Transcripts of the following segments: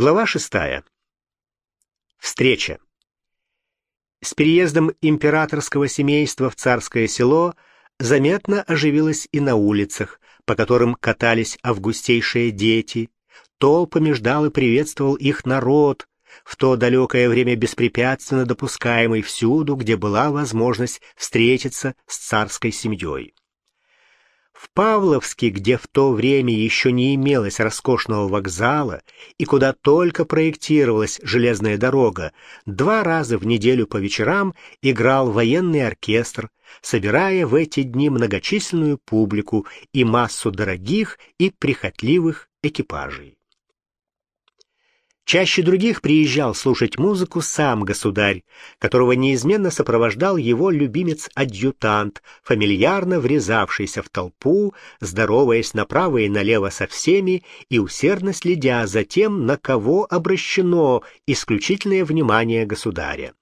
Глава шестая. Встреча. С переездом императорского семейства в царское село заметно оживилось и на улицах, по которым катались августейшие дети. Толпами ждал и приветствовал их народ, в то далекое время беспрепятственно допускаемый всюду, где была возможность встретиться с царской семьей. В Павловске, где в то время еще не имелось роскошного вокзала и куда только проектировалась железная дорога, два раза в неделю по вечерам играл военный оркестр, собирая в эти дни многочисленную публику и массу дорогих и прихотливых экипажей. Чаще других приезжал слушать музыку сам государь, которого неизменно сопровождал его любимец-адъютант, фамильярно врезавшийся в толпу, здороваясь направо и налево со всеми и усердно следя за тем, на кого обращено исключительное внимание государя.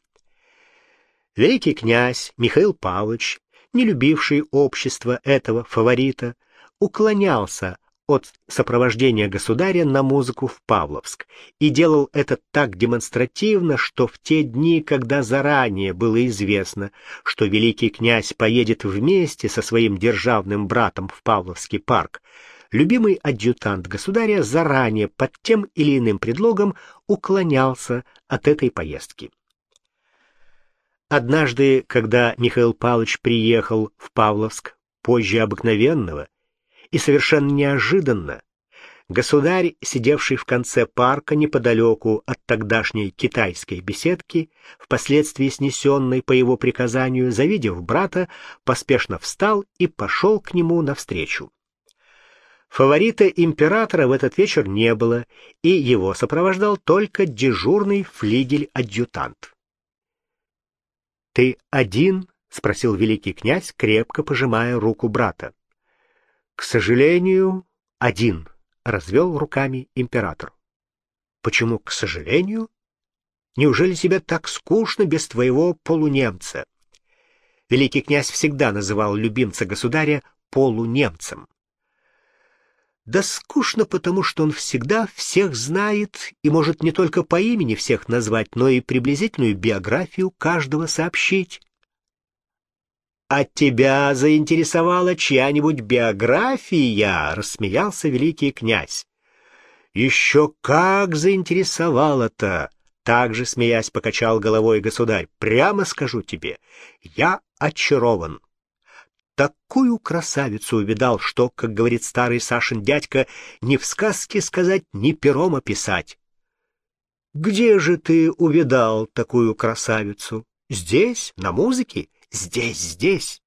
Великий князь Михаил Павлович, не любивший общество этого фаворита, уклонялся от сопровождения государя на музыку в Павловск и делал это так демонстративно, что в те дни, когда заранее было известно, что великий князь поедет вместе со своим державным братом в Павловский парк, любимый адъютант государя заранее под тем или иным предлогом уклонялся от этой поездки. Однажды, когда Михаил Павлович приехал в Павловск позже обыкновенного, и совершенно неожиданно государь, сидевший в конце парка неподалеку от тогдашней китайской беседки, впоследствии снесенной по его приказанию, завидев брата, поспешно встал и пошел к нему навстречу. Фаворита императора в этот вечер не было, и его сопровождал только дежурный флигель-адъютант. «Ты один?» — спросил великий князь, крепко пожимая руку брата. К сожалению, один, развел руками император. Почему к сожалению? Неужели тебе так скучно без твоего полунемца? Великий князь всегда называл любимца государя полунемцем. Да скучно потому, что он всегда всех знает и может не только по имени всех назвать, но и приблизительную биографию каждого сообщить. «От тебя заинтересовала чья-нибудь биография?» — рассмеялся великий князь. «Еще как заинтересовала-то!» Также, смеясь, покачал головой государь. «Прямо скажу тебе, я очарован. Такую красавицу увидал, что, как говорит старый Сашин дядька, ни в сказке сказать, ни пером описать. Где же ты увидал такую красавицу? Здесь, на музыке? Здесь, здесь.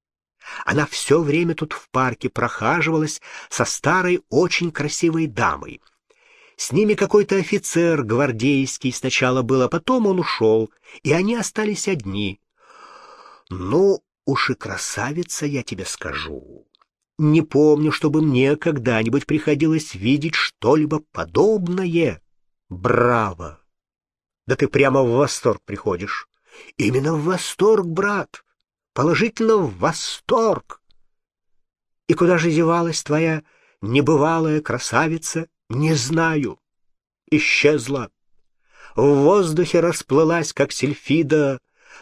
Она все время тут в парке прохаживалась со старой очень красивой дамой. С ними какой-то офицер гвардейский сначала был, а потом он ушел, и они остались одни. Ну, уж и красавица, я тебе скажу. Не помню, чтобы мне когда-нибудь приходилось видеть что-либо подобное. Браво! Да ты прямо в восторг приходишь. Именно в восторг, брат положительно в восторг. И куда же девалась твоя небывалая красавица, не знаю. Исчезла. В воздухе расплылась, как сельфида,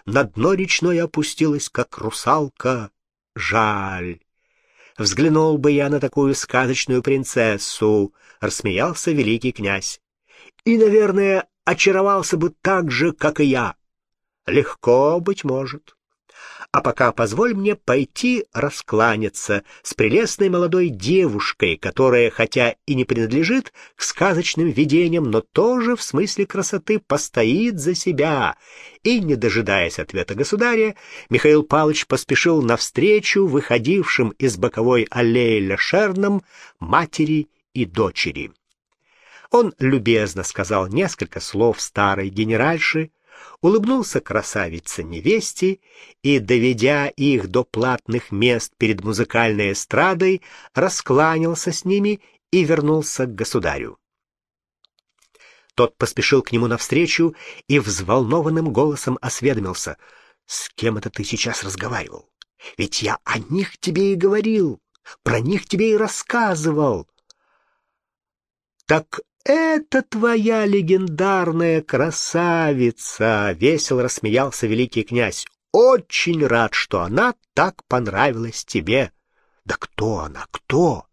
на дно речное опустилась, как русалка. Жаль. Взглянул бы я на такую сказочную принцессу, рассмеялся великий князь. И, наверное, очаровался бы так же, как и я. Легко, быть может. А пока позволь мне пойти раскланяться с прелестной молодой девушкой, которая, хотя и не принадлежит к сказочным видениям, но тоже в смысле красоты постоит за себя. И, не дожидаясь ответа государя, Михаил Павлович поспешил навстречу выходившим из боковой аллеи Лешерном матери и дочери. Он любезно сказал несколько слов старой генеральши, улыбнулся красавице-невесте и, доведя их до платных мест перед музыкальной эстрадой, раскланялся с ними и вернулся к государю. Тот поспешил к нему навстречу и взволнованным голосом осведомился. «С кем это ты сейчас разговаривал? Ведь я о них тебе и говорил, про них тебе и рассказывал». «Так это твоя легендарная красавица!» — весело рассмеялся великий князь. «Очень рад, что она так понравилась тебе». «Да кто она? Кто?»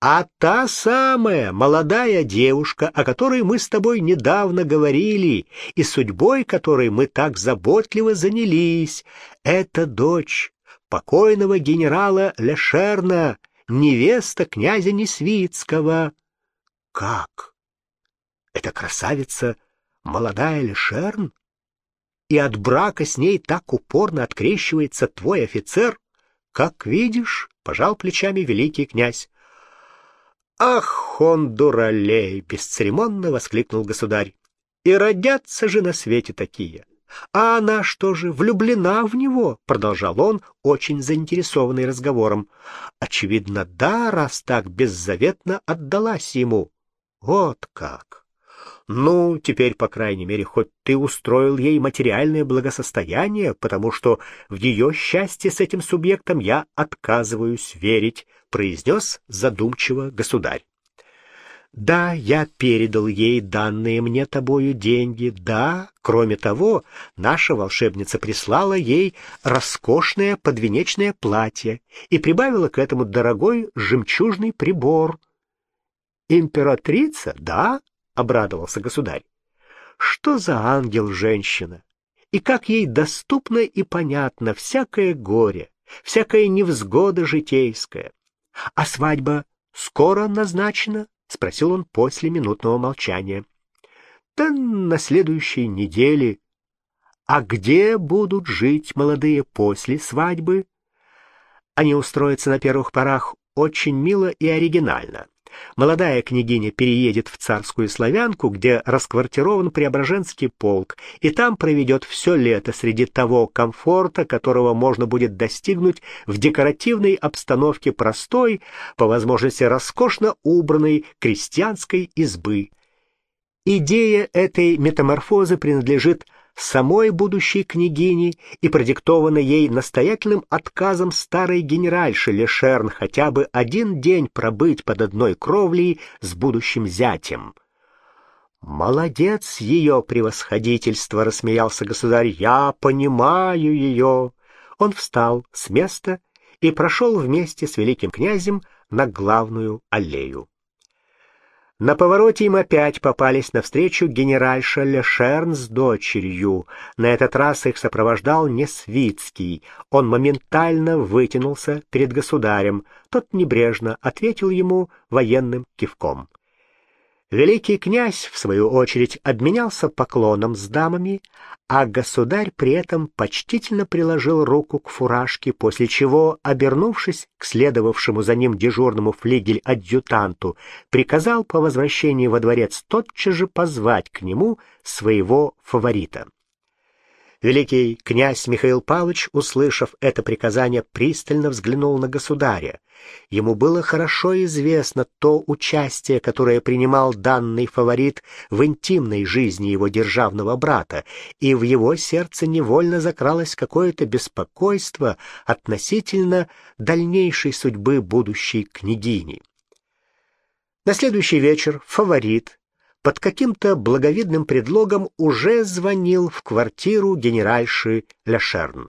«А та самая молодая девушка, о которой мы с тобой недавно говорили, и судьбой которой мы так заботливо занялись, это дочь покойного генерала Лешерна, невеста князя Несвицкого». «Как? Эта красавица молодая Лешерн? И от брака с ней так упорно открещивается твой офицер? Как видишь, — пожал плечами великий князь. «Ах, он дуралей!» — бесцеремонно воскликнул государь. «И родятся же на свете такие!» «А она что же, влюблена в него?» — продолжал он, очень заинтересованный разговором. «Очевидно, да, раз так беззаветно отдалась ему». Вот как! Ну, теперь, по крайней мере, хоть ты устроил ей материальное благосостояние, потому что в ее счастье с этим субъектом я отказываюсь верить, произнес задумчиво государь. Да, я передал ей данные мне тобою деньги. Да, кроме того, наша волшебница прислала ей роскошное подвенечное платье и прибавила к этому дорогой жемчужный прибор, «Императрица, да?» — обрадовался государь. «Что за ангел-женщина? И как ей доступно и понятно всякое горе, всякая невзгода житейская. А свадьба скоро назначена?» — спросил он после минутного молчания. «Да на следующей неделе. А где будут жить молодые после свадьбы?» Они устроятся на первых порах очень мило и оригинально. Молодая княгиня переедет в царскую славянку, где расквартирован Преображенский полк, и там проведет все лето среди того комфорта, которого можно будет достигнуть в декоративной обстановке простой, по возможности роскошно убранной крестьянской избы. Идея этой метаморфозы принадлежит самой будущей княгини и продиктовано ей настоятельным отказом старой генеральши Лешерн хотя бы один день пробыть под одной кровлей с будущим зятем. «Молодец ее превосходительство!» — рассмеялся государь. «Я понимаю ее!» Он встал с места и прошел вместе с великим князем на главную аллею. На повороте им опять попались навстречу генеральша Лешерн с дочерью. На этот раз их сопровождал Несвицкий. Он моментально вытянулся перед государем. Тот небрежно ответил ему военным кивком. Великий князь, в свою очередь, обменялся поклоном с дамами, а государь при этом почтительно приложил руку к фуражке, после чего, обернувшись к следовавшему за ним дежурному флигель-адъютанту, приказал по возвращении во дворец тотчас же позвать к нему своего фаворита. Великий князь Михаил Павлович, услышав это приказание, пристально взглянул на государя. Ему было хорошо известно то участие, которое принимал данный фаворит в интимной жизни его державного брата, и в его сердце невольно закралось какое-то беспокойство относительно дальнейшей судьбы будущей княгини. На следующий вечер фаворит, под каким-то благовидным предлогом уже звонил в квартиру генеральши Лешерн.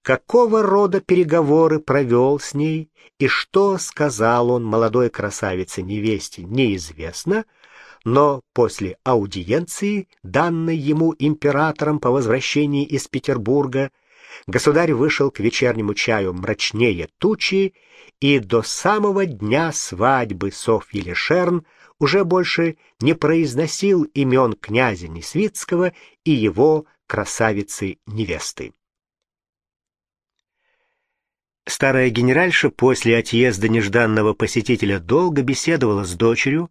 Какого рода переговоры провел с ней и что сказал он молодой красавице-невесте, неизвестно, но после аудиенции, данной ему императором по возвращении из Петербурга, государь вышел к вечернему чаю мрачнее тучи и до самого дня свадьбы Софьи Лешерн уже больше не произносил имен князя Несвицкого и его красавицы-невесты. Старая генеральша после отъезда нежданного посетителя долго беседовала с дочерью,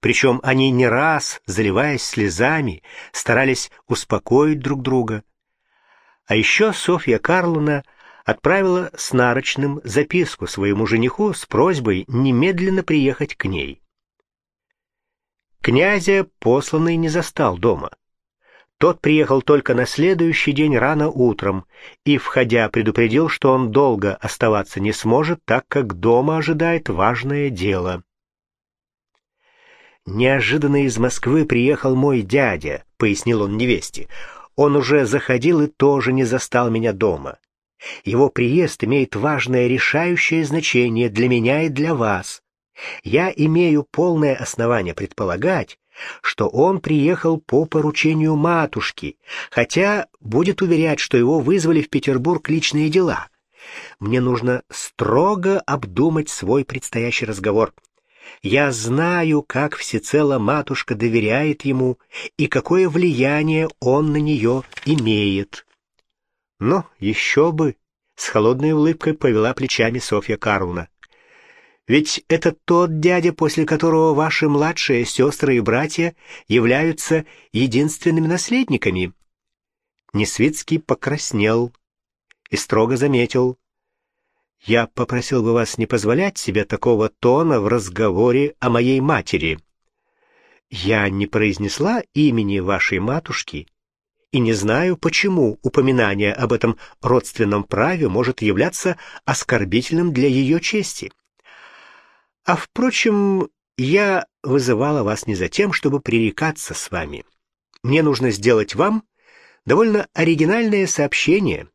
причем они не раз, заливаясь слезами, старались успокоить друг друга. А еще Софья Карловна отправила с нарочным записку своему жениху с просьбой немедленно приехать к ней. Князя посланный не застал дома. Тот приехал только на следующий день рано утром и, входя, предупредил, что он долго оставаться не сможет, так как дома ожидает важное дело. «Неожиданно из Москвы приехал мой дядя», — пояснил он невесте. «Он уже заходил и тоже не застал меня дома. Его приезд имеет важное решающее значение для меня и для вас. Я имею полное основание предполагать, что он приехал по поручению матушки, хотя будет уверять, что его вызвали в Петербург личные дела. Мне нужно строго обдумать свой предстоящий разговор. Я знаю, как всецело матушка доверяет ему и какое влияние он на нее имеет. Но еще бы, с холодной улыбкой повела плечами Софья Карловна. Ведь это тот дядя, после которого ваши младшие сестры и братья являются единственными наследниками. Несвицкий покраснел и строго заметил. «Я попросил бы вас не позволять себе такого тона в разговоре о моей матери. Я не произнесла имени вашей матушки и не знаю, почему упоминание об этом родственном праве может являться оскорбительным для ее чести. А, впрочем, я вызывала вас не за тем, чтобы пререкаться с вами. Мне нужно сделать вам довольно оригинальное сообщение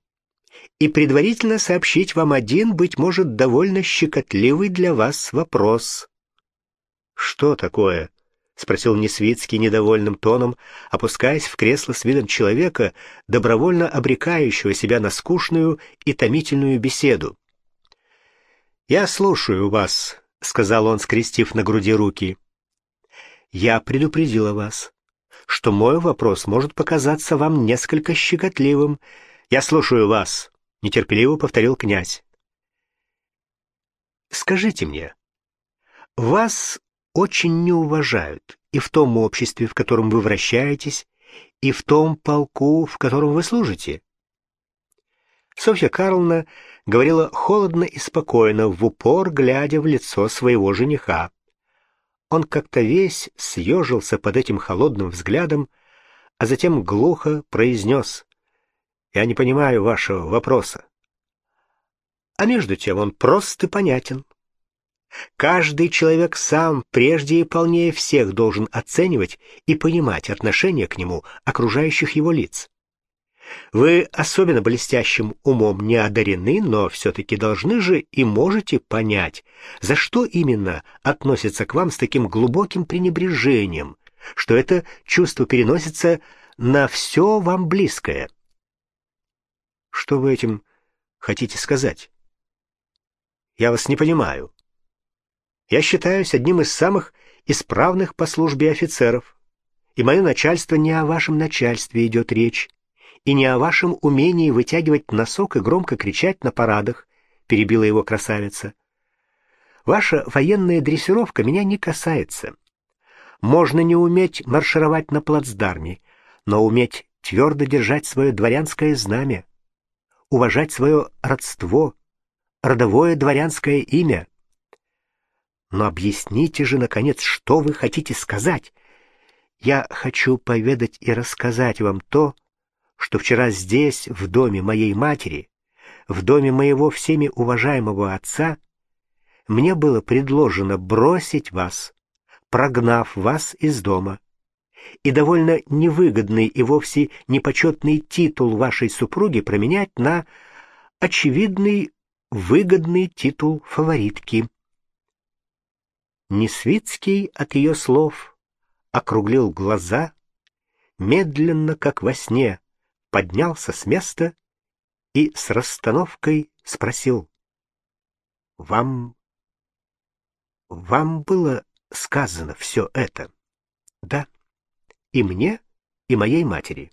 и предварительно сообщить вам один, быть может, довольно щекотливый для вас вопрос. Что такое? — спросил Несвицкий недовольным тоном, опускаясь в кресло с видом человека, добровольно обрекающего себя на скучную и томительную беседу. «Я слушаю вас», — сказал он, скрестив на груди руки. «Я предупредила вас, что мой вопрос может показаться вам несколько щекотливым. Я слушаю вас», — нетерпеливо повторил князь. «Скажите мне, вас очень не уважают и в том обществе, в котором вы вращаетесь, и в том полку, в котором вы служите. Софья Карловна говорила холодно и спокойно, в упор глядя в лицо своего жениха. Он как-то весь съежился под этим холодным взглядом, а затем глухо произнес «Я не понимаю вашего вопроса». А между тем он прост и понятен. Каждый человек сам прежде и полнее всех должен оценивать и понимать отношение к нему окружающих его лиц. Вы особенно блестящим умом не одарены, но все-таки должны же и можете понять, за что именно относится к вам с таким глубоким пренебрежением, что это чувство переносится на все вам близкое. Что вы этим хотите сказать? Я вас не понимаю. Я считаюсь одним из самых исправных по службе офицеров, и мое начальство не о вашем начальстве идет речь, и не о вашем умении вытягивать носок и громко кричать на парадах, перебила его красавица. Ваша военная дрессировка меня не касается. Можно не уметь маршировать на плацдарме, но уметь твердо держать свое дворянское знамя, уважать свое родство, родовое дворянское имя, но объясните же, наконец, что вы хотите сказать. Я хочу поведать и рассказать вам то, что вчера здесь, в доме моей матери, в доме моего всеми уважаемого отца, мне было предложено бросить вас, прогнав вас из дома, и довольно невыгодный и вовсе непочетный титул вашей супруги променять на очевидный выгодный титул фаворитки. Несвицкий от ее слов округлил глаза, медленно, как во сне, поднялся с места и с расстановкой спросил. «Вам... вам было сказано все это?» «Да, и мне, и моей матери.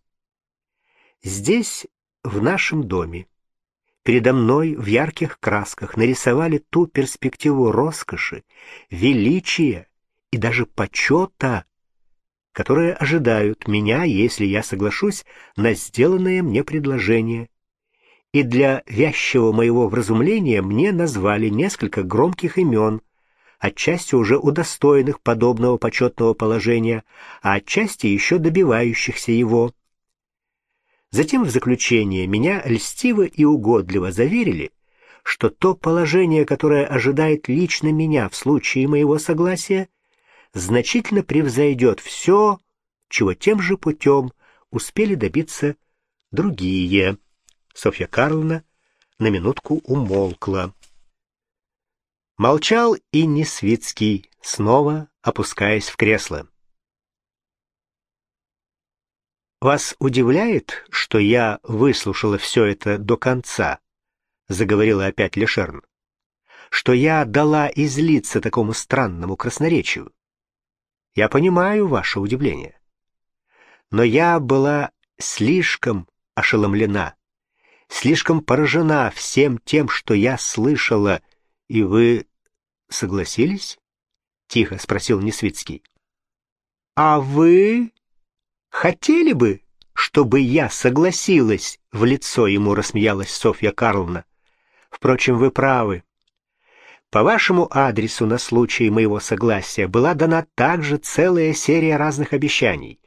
Здесь, в нашем доме, Передо мной в ярких красках нарисовали ту перспективу роскоши, величия и даже почета, которые ожидают меня, если я соглашусь на сделанное мне предложение. И для вязчего моего вразумления мне назвали несколько громких имен, отчасти уже удостоенных подобного почетного положения, а отчасти еще добивающихся его. Затем в заключение меня льстиво и угодливо заверили, что то положение, которое ожидает лично меня в случае моего согласия, значительно превзойдет все, чего тем же путем успели добиться другие. Софья Карловна на минутку умолкла. Молчал и Несвицкий, снова опускаясь в кресло. «Вас удивляет, что я выслушала все это до конца?» — заговорила опять Лешерн. «Что я дала излиться такому странному красноречию? Я понимаю ваше удивление. Но я была слишком ошеломлена, слишком поражена всем тем, что я слышала, и вы согласились?» — тихо спросил Несвицкий. «А вы хотели бы, чтобы я согласилась?» — в лицо ему рассмеялась Софья Карловна. «Впрочем, вы правы. По вашему адресу на случай моего согласия была дана также целая серия разных обещаний.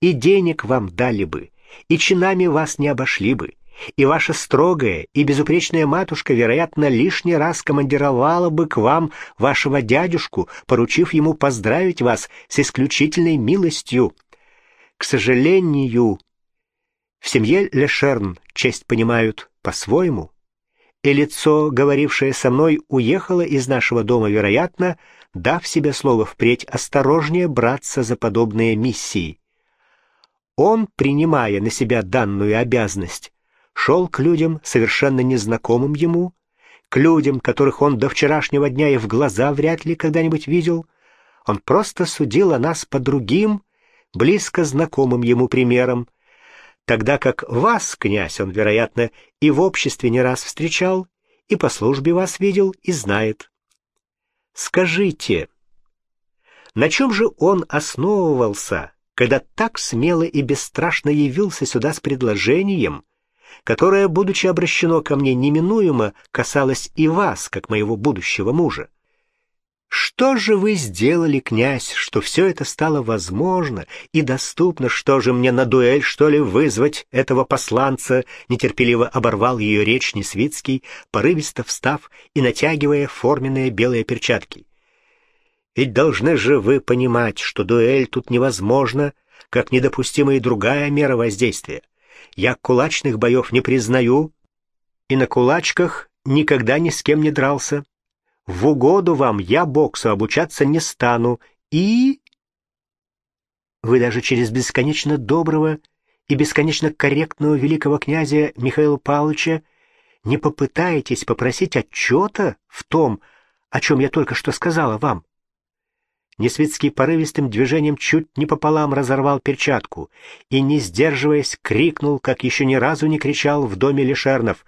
И денег вам дали бы, и чинами вас не обошли бы, и ваша строгая и безупречная матушка, вероятно, лишний раз командировала бы к вам вашего дядюшку, поручив ему поздравить вас с исключительной милостью. К сожалению, в семье Лешерн честь понимают по-своему, и лицо, говорившее со мной, уехало из нашего дома, вероятно, дав себе слово впредь осторожнее браться за подобные миссии. Он, принимая на себя данную обязанность, шел к людям, совершенно незнакомым ему, к людям, которых он до вчерашнего дня и в глаза вряд ли когда-нибудь видел. Он просто судил о нас по другим, близко знакомым ему примерам, тогда как вас, князь, он, вероятно, и в обществе не раз встречал, и по службе вас видел и знает. Скажите, на чем же он основывался, когда так смело и бесстрашно явился сюда с предложением, которое, будучи обращено ко мне неминуемо, касалось и вас, как моего будущего мужа. Что же вы сделали, князь, что все это стало возможно и доступно? Что же мне на дуэль, что ли, вызвать этого посланца? Нетерпеливо оборвал ее речь Несвицкий, порывисто встав и натягивая форменные белые перчатки. Ведь должны же вы понимать, что дуэль тут невозможна, как недопустима и другая мера воздействия. Я кулачных боев не признаю, и на кулачках никогда ни с кем не дрался. В угоду вам я боксу обучаться не стану, и... Вы даже через бесконечно доброго и бесконечно корректного великого князя Михаила Павловича не попытаетесь попросить отчета в том, о чем я только что сказала вам. Несвицкий порывистым движением чуть не пополам разорвал перчатку и, не сдерживаясь, крикнул, как еще ни разу не кричал в доме Лишернов.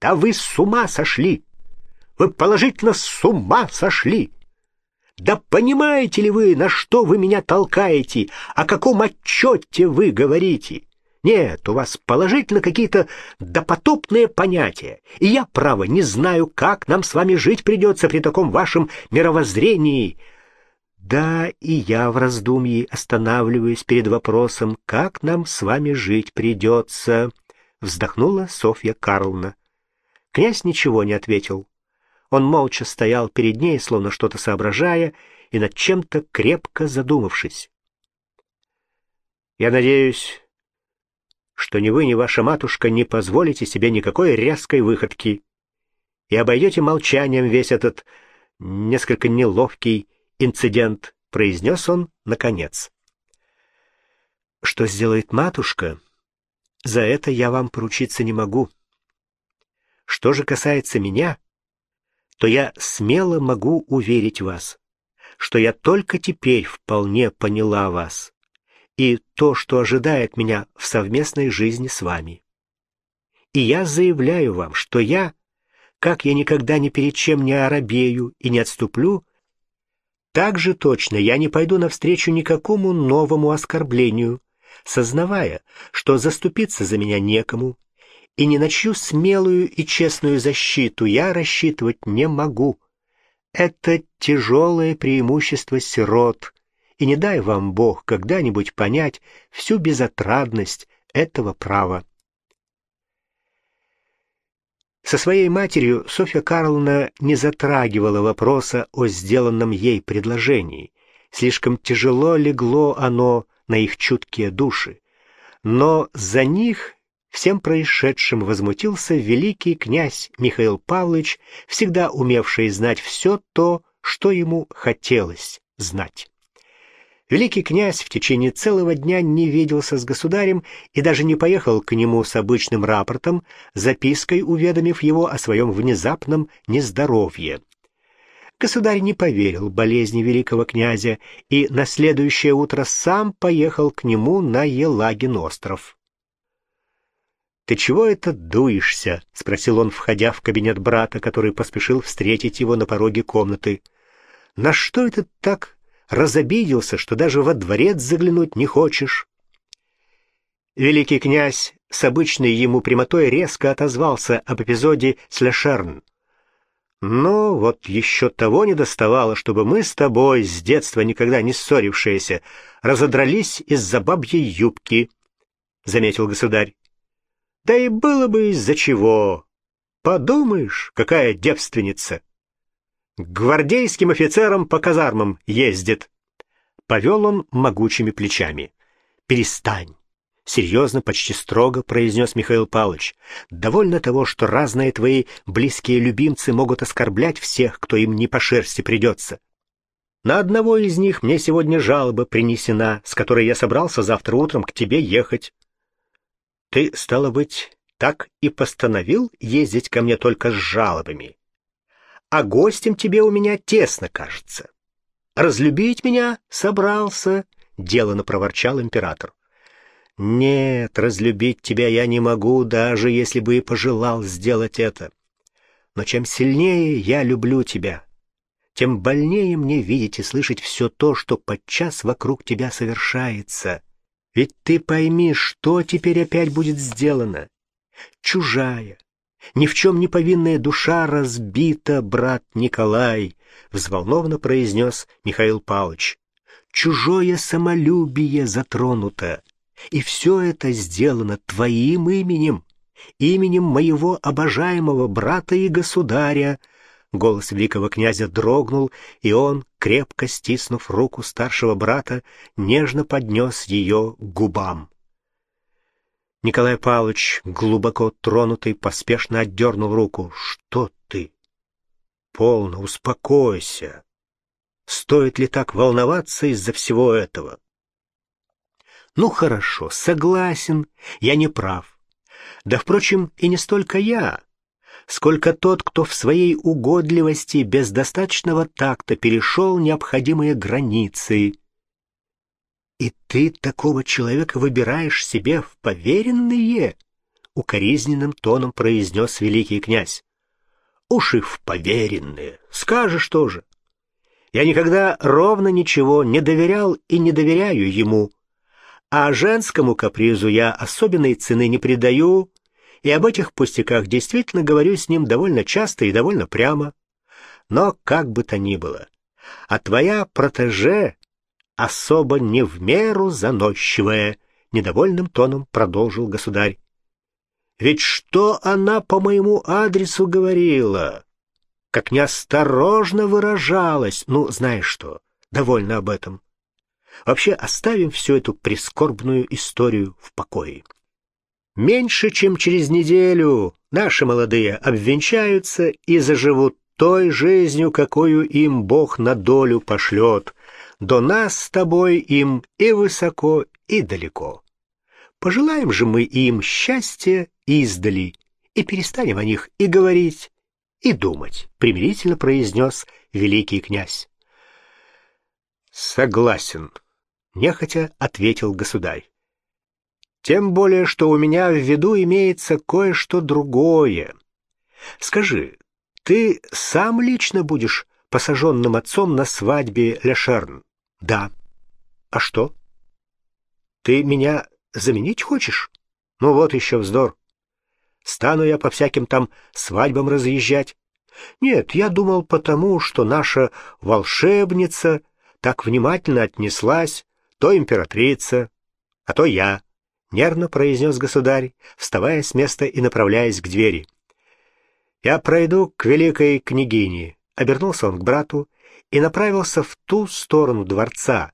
«Да вы с ума сошли! Вы положительно с ума сошли! Да понимаете ли вы, на что вы меня толкаете? О каком отчете вы говорите?» Нет, у вас положительно какие-то допотопные понятия, и я, право, не знаю, как нам с вами жить придется при таком вашем мировоззрении. Да, и я в раздумье останавливаюсь перед вопросом, как нам с вами жить придется, вздохнула Софья Карловна. Князь ничего не ответил. Он молча стоял перед ней, словно что-то соображая и над чем-то крепко задумавшись. Я надеюсь, что ни вы, ни ваша матушка не позволите себе никакой резкой выходки и обойдете молчанием весь этот несколько неловкий инцидент, произнес он наконец. Что сделает матушка, за это я вам поручиться не могу. Что же касается меня, то я смело могу уверить вас, что я только теперь вполне поняла вас и то, что ожидает меня в совместной жизни с вами. И я заявляю вам, что я, как я никогда ни перед чем не оробею и не отступлю, так же точно я не пойду навстречу никакому новому оскорблению, сознавая, что заступиться за меня некому, и ни на чью смелую и честную защиту я рассчитывать не могу. Это тяжелое преимущество сирот, и не дай вам Бог когда-нибудь понять всю безотрадность этого права. Со своей матерью Софья Карловна не затрагивала вопроса о сделанном ей предложении, слишком тяжело легло оно на их чуткие души. Но за них всем происшедшим возмутился великий князь Михаил Павлович, всегда умевший знать все то, что ему хотелось знать. Великий князь в течение целого дня не виделся с государем и даже не поехал к нему с обычным рапортом, запиской уведомив его о своем внезапном нездоровье. Государь не поверил болезни великого князя и на следующее утро сам поехал к нему на Елагин остров. «Ты чего это дуешься?» — спросил он, входя в кабинет брата, который поспешил встретить его на пороге комнаты. «На что это так разобиделся, что даже во дворец заглянуть не хочешь?» Великий князь с обычной ему прямотой резко отозвался об эпизоде с Лешерн. «Но вот еще того не доставало, чтобы мы с тобой, с детства никогда не ссорившиеся, разодрались из-за бабьей юбки», — заметил государь. «Да и было бы из-за чего. Подумаешь, какая девственница!» К гвардейским офицерам по казармам ездит. Повел он могучими плечами. Перестань. Серьезно, почти строго произнес Михаил Павлович. Довольно того, что разные твои близкие любимцы могут оскорблять всех, кто им не по шерсти придется. На одного из них мне сегодня жалоба принесена, с которой я собрался завтра утром к тебе ехать. Ты, стало быть, так и постановил ездить ко мне только с жалобами а гостем тебе у меня тесно кажется. Разлюбить меня собрался, — делано проворчал император. Нет, разлюбить тебя я не могу, даже если бы и пожелал сделать это. Но чем сильнее я люблю тебя, тем больнее мне видеть и слышать все то, что подчас вокруг тебя совершается. Ведь ты пойми, что теперь опять будет сделано. Чужая, ни в чем не повинная душа разбита, брат Николай, — взволнованно произнес Михаил Павлович. Чужое самолюбие затронуто, и все это сделано твоим именем, именем моего обожаемого брата и государя. Голос великого князя дрогнул, и он, крепко стиснув руку старшего брата, нежно поднес ее губам. Николай Павлович, глубоко тронутый, поспешно отдернул руку. «Что ты?» «Полно, успокойся. Стоит ли так волноваться из-за всего этого?» «Ну хорошо, согласен, я не прав. Да, впрочем, и не столько я, сколько тот, кто в своей угодливости без достаточного такта перешел необходимые границы «И ты такого человека выбираешь себе в поверенные?» — укоризненным тоном произнес великий князь. «Уж и в поверенные, скажешь тоже. Я никогда ровно ничего не доверял и не доверяю ему, а женскому капризу я особенной цены не придаю, и об этих пустяках действительно говорю с ним довольно часто и довольно прямо. Но как бы то ни было, а твоя протеже особо не в меру заносчивая, — недовольным тоном продолжил государь. Ведь что она по моему адресу говорила? Как неосторожно выражалась. Ну, знаешь что, довольно об этом. Вообще оставим всю эту прискорбную историю в покое. Меньше чем через неделю наши молодые обвенчаются и заживут той жизнью, какую им Бог на долю пошлет, до нас с тобой им и высоко, и далеко. Пожелаем же мы им счастья издали, и перестанем о них и говорить, и думать, — примирительно произнес великий князь. Согласен, — нехотя ответил государь. Тем более, что у меня в виду имеется кое-что другое. Скажи, ты сам лично будешь посаженным отцом на свадьбе Лешерн? Да. А что? Ты меня заменить хочешь? Ну вот еще вздор. Стану я по всяким там свадьбам разъезжать. Нет, я думал потому, что наша волшебница так внимательно отнеслась, то императрица, а то я, —— нервно произнес государь, вставая с места и направляясь к двери. «Я пройду к великой княгине», — обернулся он к брату и направился в ту сторону дворца,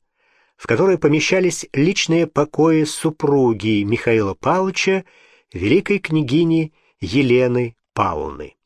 в которой помещались личные покои супруги Михаила Павловича, великой княгини Елены Павловны.